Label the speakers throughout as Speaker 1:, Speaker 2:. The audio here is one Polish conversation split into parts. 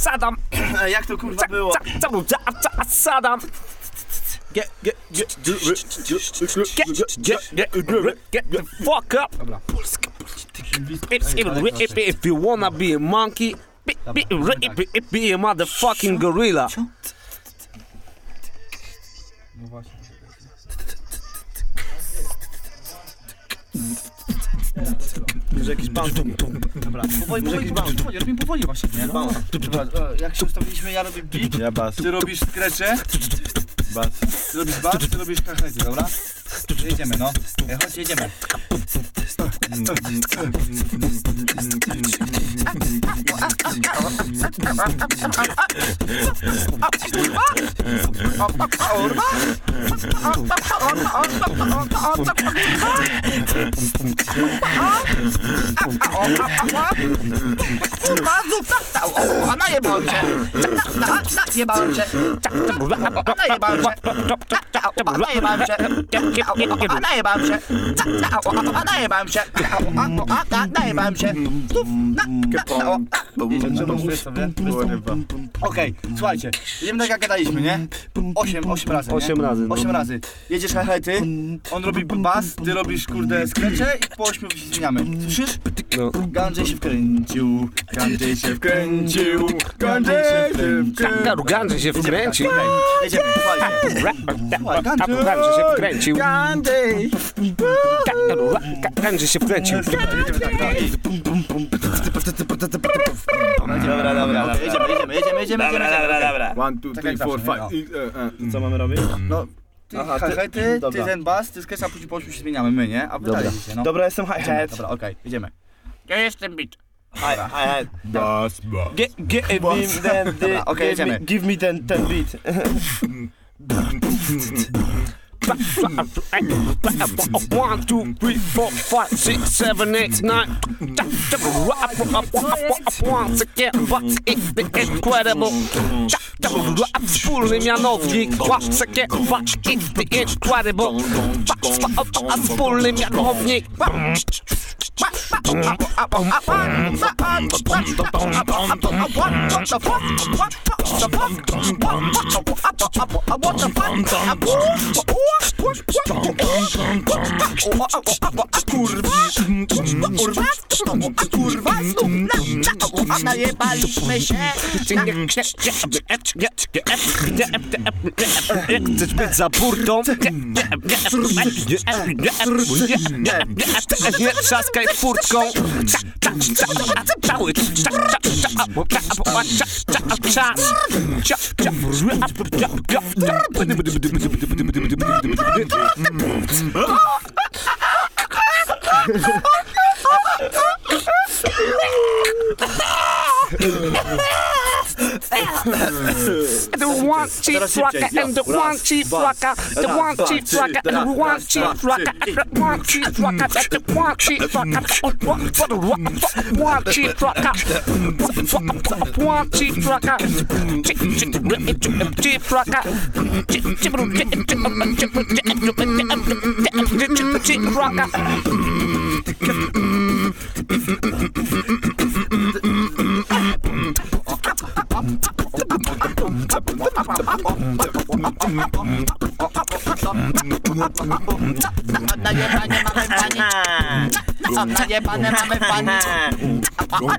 Speaker 1: Saddam.
Speaker 2: Jak to kurwa było?
Speaker 1: Saddam.
Speaker 2: Get, get, get,
Speaker 1: Get, the fuck up.
Speaker 2: Dobra.
Speaker 1: If, if, if, if you wanna be a monkey, be, be, be, be a motherfucking gorilla.
Speaker 2: No właśnie. Może jakiś pan. Dobra, powoli, powoli, powoli, robimy powoli właśnie, nie? No. Dobra, e, jak się ustawiliśmy, ja robię beat,
Speaker 3: Ja bas,
Speaker 2: ty robisz skrecze,
Speaker 3: bas.
Speaker 2: ty robisz bas, ty robisz kachlety, dobra? Jedziemy, no. E, Chodź, jedziemy.
Speaker 4: Najebałem się! Najebałem się! Najebałem się! Najebałem się! Najebałem się! Najebałem się! Najebałem się!
Speaker 2: Przepraszam sobie.
Speaker 3: Kurwa.
Speaker 2: Okej, słuchajcie, jedziemy tak jak gadaliśmy, nie? Osiem, osiem razy, nie?
Speaker 1: Osiem razy, no.
Speaker 2: Osiem razy. Jedziesz hechlety, on robi bas, ty robisz kurde skrecze i po ośmiu się zmieniamy. Słyszysz?
Speaker 1: No.
Speaker 2: Gandziej się wkręcił, Gandziej się wkręcił, Gandziej się wkręcił.
Speaker 1: Gandrzy się wkręcił.
Speaker 2: Jedziemy, słuchajcie. Słuchaj, Gandziej.
Speaker 1: Się wkręcił.
Speaker 2: Gandziej.
Speaker 1: Gandrzy się wkręcił.
Speaker 2: Jedziemy tak, tak. Dobra, dobra, dobra. Jedziemy, jedziemy, jedziemy, jedziemy. Dobra, dobra,
Speaker 3: One, two,
Speaker 2: Tak
Speaker 3: three, four, five. E, e,
Speaker 1: Co mamy robić?
Speaker 2: No, ty
Speaker 3: Aha, ty- dobra.
Speaker 2: ten bas, ty skrecha, później po się zmieniamy my, nie? A wy
Speaker 1: Dobra.
Speaker 2: się, no.
Speaker 3: Dobra, jestem hi-hat.
Speaker 2: Dobra, okej, jedziemy.
Speaker 4: Ja jestem bit.
Speaker 3: Hi-hat. Bas, bas.
Speaker 1: Then,
Speaker 2: Dobra, okej, jedziemy.
Speaker 1: give me ten, ten beat. One, two, three, four, five, six, seven, eight, nine. Once again, it's the incredible. Wspólny mianownik. Once again, it's the incredible. Wspólny mianownik.
Speaker 4: Najebaliśmy się!
Speaker 1: Chcesz być za burtą? Trzaskaj furtką. Cały czas. 사람들. The one cheap rocker and the one cheap rocker, the one cheap rocker and the one cheap rocker, the one cheap rocker, the one cheap rocker, one cheap rocker, one cheap rocker, cheap rocker, cheap rocker.
Speaker 4: Tanya-tanya Najebane mamy pani!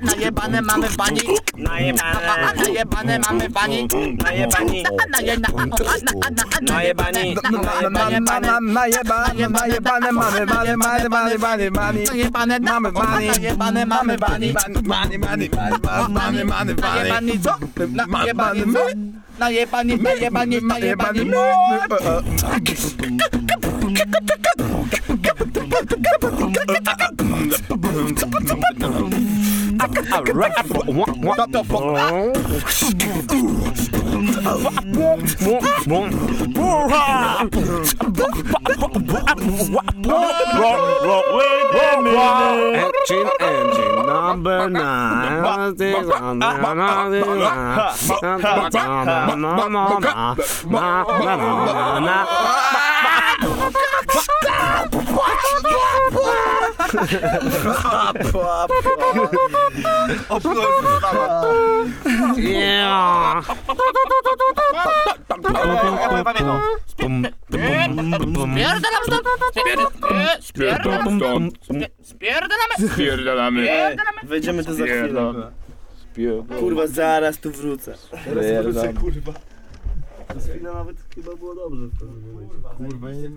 Speaker 4: Najebane mamy pani! Najebane mamy pani! Najebani! Najebani!
Speaker 3: Najebane, najebane, mamy, mamy, mamy, mamy, mamy, mamy.
Speaker 4: Najebane
Speaker 3: Mamy bani,
Speaker 4: Najebane mamy!
Speaker 3: Money, money, money, money, money, money.
Speaker 4: Najebani co? Najebani
Speaker 3: Money,
Speaker 4: co? Najebani, najebani, najebani
Speaker 1: Engine, engine, number nine. Yeah.
Speaker 4: Ja powiem wam jedno.
Speaker 2: Spierdalam stąd! Spier- Spierdalam stąd! Spierdalamy!
Speaker 3: Spierdalamy.
Speaker 4: Ej, Wejdziemy to za chwilę. Kurwa, zaraz tu wrócę. Zaraz wrócę, kurwa. Za chwilę nawet chyba było dobrze. Kurwa, nie...